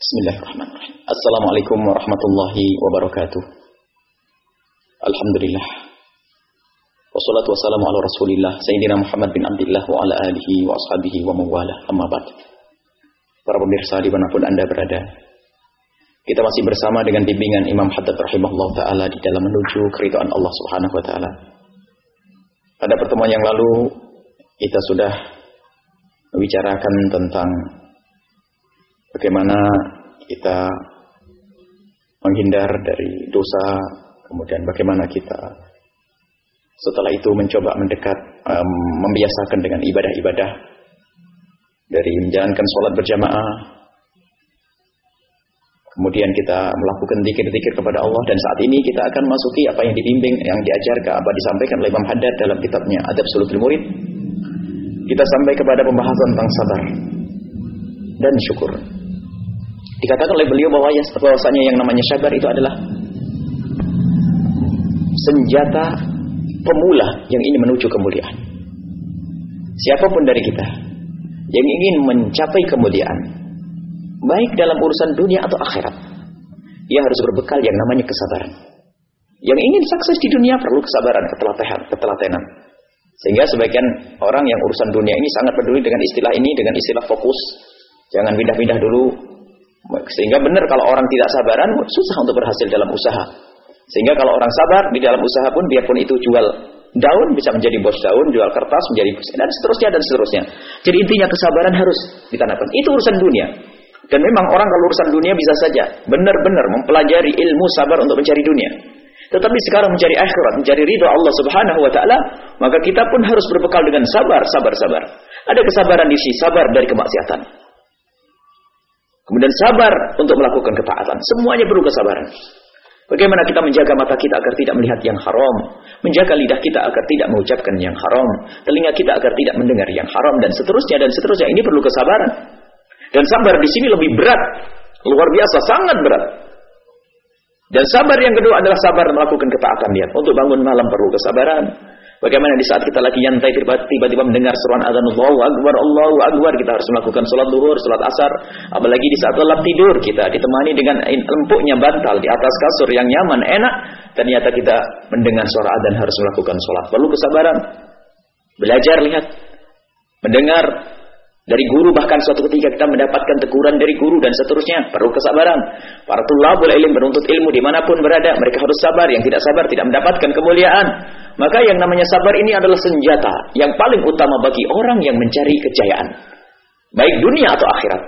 Bismillahirrahmanirrahim. Assalamualaikum warahmatullahi wabarakatuh. Alhamdulillah. Wassalatu wassalamu ala rasulillah Sayyidina Muhammad bin Abdullah wa ala alihi wa ashabihi wa mawala amma ba'd. Para pemirsa di mana pun anda berada. Kita masih bersama dengan bimbingan Imam Haddad rahimahullah ta'ala di dalam menuju keridhaan Allah subhanahu wa ta'ala. Pada pertemuan yang lalu kita sudah membicarakan tentang bagaimana kita menghindar dari dosa, kemudian bagaimana kita setelah itu mencoba mendekat, um, membiasakan dengan ibadah-ibadah dari menjalankan sholat berjamaah, kemudian kita melakukan zikir-zikir kepada Allah dan saat ini kita akan masuki apa yang dibimbing, yang diajarkan, apa disampaikan oleh Imam Haddad dalam kitabnya Adab Sulutul Murid. Kita sampai kepada pembahasan tentang sabar dan syukur. Dikatakan oleh beliau bahwa ya, bahwasanya yang namanya sabar itu adalah senjata pemula yang ingin menuju kemuliaan. Siapa pun dari kita yang ingin mencapai kemuliaan, baik dalam urusan dunia atau akhirat, ia harus berbekal yang namanya kesabaran. Yang ingin sukses di dunia perlu kesabaran, ketelatenan, ketelatenan. Sehingga sebagian orang yang urusan dunia ini sangat peduli dengan istilah ini, dengan istilah fokus. Jangan pindah-pindah dulu. Sehingga benar kalau orang tidak sabaran, susah untuk berhasil dalam usaha. Sehingga kalau orang sabar di dalam usaha pun, biarpun itu jual daun, bisa menjadi bos daun, jual kertas, menjadi dan seterusnya dan seterusnya. Jadi intinya kesabaran harus ditanamkan. Itu urusan dunia. Dan memang orang kalau urusan dunia bisa saja benar-benar mempelajari ilmu sabar untuk mencari dunia. Tetapi sekarang mencari akhirat, mencari ridho Allah Subhanahu wa taala, maka kita pun harus berbekal dengan sabar, sabar, sabar. Ada kesabaran di sisi sabar dari kemaksiatan. Kemudian sabar untuk melakukan ketaatan. Semuanya perlu kesabaran. Bagaimana kita menjaga mata kita agar tidak melihat yang haram, menjaga lidah kita agar tidak mengucapkan yang haram, telinga kita agar tidak mendengar yang haram dan seterusnya dan seterusnya. Ini perlu kesabaran. Dan sabar di sini lebih berat, luar biasa, sangat berat. Dan sabar yang kedua adalah sabar melakukan ketaatan dia. Untuk bangun malam perlu kesabaran. Bagaimana di saat kita lagi nyantai tiba-tiba mendengar seruan azan Allahu Akbar, Allahu Akbar, kita harus melakukan sholat duhur, sholat asar. Apalagi di saat lelap tidur kita ditemani dengan empuknya bantal di atas kasur yang nyaman, enak. Ternyata kita mendengar suara azan harus melakukan sholat. Perlu kesabaran. Belajar lihat. Mendengar dari guru bahkan suatu ketika kita mendapatkan teguran dari guru dan seterusnya perlu kesabaran. Para tulabul ilm menuntut ilmu di mana pun berada mereka harus sabar. Yang tidak sabar tidak mendapatkan kemuliaan. Maka yang namanya sabar ini adalah senjata yang paling utama bagi orang yang mencari kejayaan. Baik dunia atau akhirat.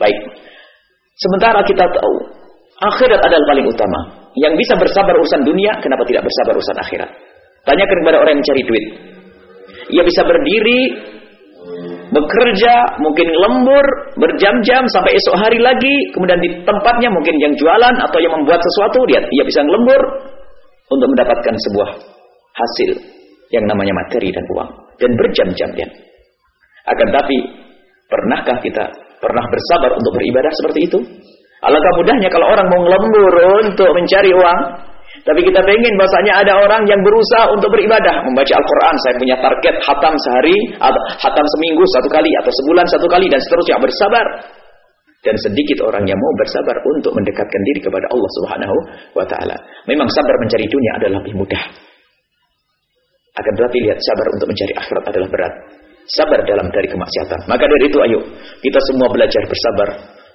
Baik. Sementara kita tahu akhirat adalah paling utama. Yang bisa bersabar urusan dunia, kenapa tidak bersabar urusan akhirat? Tanyakan kepada orang yang mencari duit. Ia bisa berdiri bekerja, mungkin lembur, berjam-jam sampai esok hari lagi, kemudian di tempatnya mungkin yang jualan atau yang membuat sesuatu, dia ia bisa lembur untuk mendapatkan sebuah hasil yang namanya materi dan uang dan berjam-jam dia. Akan tapi pernahkah kita pernah bersabar untuk beribadah seperti itu? Alangkah mudahnya kalau orang mau lembur untuk mencari uang, tapi kita pengen bahasanya ada orang yang berusaha untuk beribadah, membaca Al-Quran. Saya punya target hatam sehari, atau hatam seminggu satu kali, atau sebulan satu kali, dan seterusnya. Bersabar. Dan sedikit orang yang mau bersabar untuk mendekatkan diri kepada Allah Subhanahu wa Ta'ala. Memang sabar mencari dunia adalah lebih mudah. Akan tetapi lihat sabar untuk mencari akhirat adalah berat. Sabar dalam dari kemaksiatan. Maka dari itu ayo kita semua belajar bersabar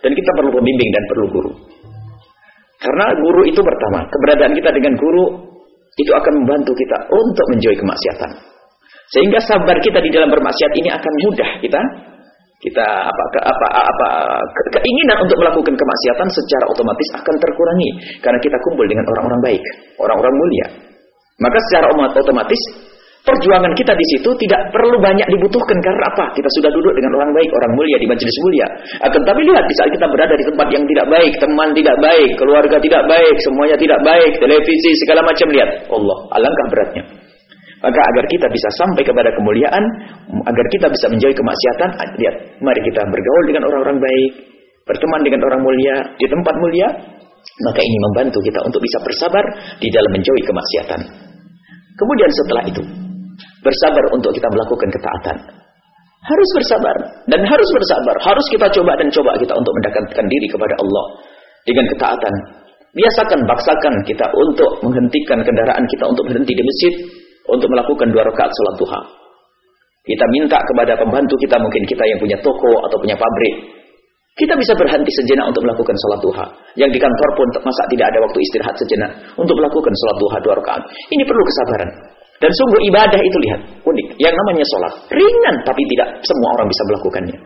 dan kita perlu pembimbing dan perlu guru. Karena guru itu pertama, keberadaan kita dengan guru itu akan membantu kita untuk menjauhi kemaksiatan. Sehingga sabar kita di dalam bermaksiat ini akan mudah kita kita apa apa apa keinginan untuk melakukan kemaksiatan secara otomatis akan terkurangi karena kita kumpul dengan orang-orang baik, orang-orang mulia. Maka secara otomatis perjuangan kita di situ tidak perlu banyak dibutuhkan karena apa? Kita sudah duduk dengan orang baik, orang mulia di majelis mulia. Akan tapi lihat di saat kita berada di tempat yang tidak baik, teman tidak baik, keluarga tidak baik, semuanya tidak baik, televisi segala macam lihat. Allah, alangkah beratnya. Maka agar kita bisa sampai kepada kemuliaan, agar kita bisa menjauhi kemaksiatan, lihat, mari kita bergaul dengan orang-orang baik, berteman dengan orang mulia di tempat mulia, maka ini membantu kita untuk bisa bersabar di dalam menjauhi kemaksiatan. Kemudian setelah itu, bersabar untuk kita melakukan ketaatan. Harus bersabar dan harus bersabar. Harus kita coba dan coba kita untuk mendekatkan diri kepada Allah dengan ketaatan. Biasakan, baksakan kita untuk menghentikan kendaraan kita untuk berhenti di masjid untuk melakukan dua rakaat salat duha. Kita minta kepada pembantu kita, mungkin kita yang punya toko atau punya pabrik. Kita bisa berhenti sejenak untuk melakukan salat duha. Yang di kantor pun masa tidak ada waktu istirahat sejenak untuk melakukan salat duha dua rakaat. Ini perlu kesabaran. Dan sungguh ibadah itu lihat, unik. Yang namanya sholat. Ringan, tapi tidak semua orang bisa melakukannya.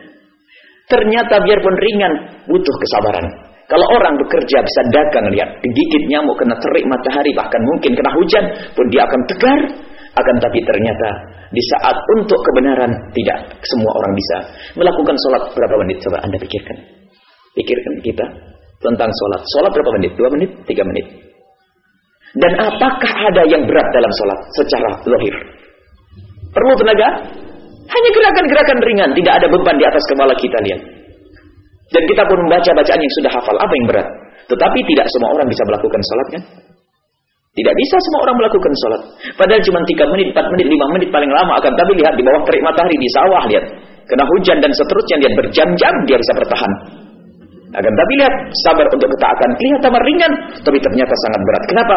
Ternyata biarpun ringan, butuh kesabaran. Kalau orang bekerja bisa dagang, lihat. Digigit nyamuk, kena terik matahari, bahkan mungkin kena hujan, pun dia akan tegar. Akan tapi ternyata di saat untuk kebenaran, tidak semua orang bisa. Melakukan sholat berapa menit? Coba Anda pikirkan. Pikirkan kita tentang sholat. Sholat berapa menit? Dua menit? Tiga menit? Dan apakah ada yang berat dalam sholat secara lohir? Perlu tenaga? Hanya gerakan-gerakan ringan, tidak ada beban di atas kepala kita lihat. Dan kita pun membaca bacaan yang sudah hafal apa yang berat. Tetapi tidak semua orang bisa melakukan sholat kan? Tidak bisa semua orang melakukan sholat. Padahal cuma 3 menit, 4 menit, 5 menit paling lama akan. Tapi lihat di bawah terik matahari di sawah lihat. Kena hujan dan seterusnya lihat berjam-jam dia bisa bertahan. Akan tapi lihat sabar untuk ketaatan kelihatan ringan, tapi ternyata sangat berat. Kenapa?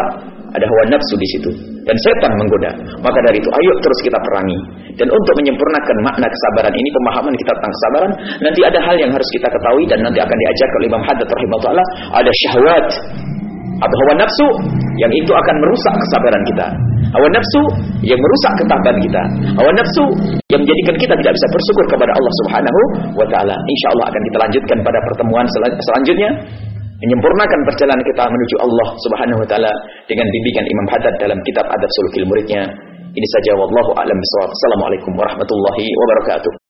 Ada hawa nafsu di situ dan setan menggoda. Maka dari itu ayo terus kita perangi. Dan untuk menyempurnakan makna kesabaran ini, pemahaman kita tentang kesabaran, nanti ada hal yang harus kita ketahui dan nanti akan diajar oleh Imam Haddad rahimahullah. Ada syahwat atau hawa nafsu yang itu akan merusak kesabaran kita. Hawa nafsu yang merusak ketabahan kita. Hawa nafsu yang menjadikan kita tidak bisa bersyukur kepada Allah Subhanahu wa taala. Insyaallah akan kita lanjutkan pada pertemuan sel selanjutnya menyempurnakan perjalanan kita menuju Allah Subhanahu wa taala dengan bimbingan Imam Haddad dalam kitab Adab Sulukil Muridnya. Ini saja wallahu a'lam bishawab. Assalamualaikum warahmatullahi wabarakatuh.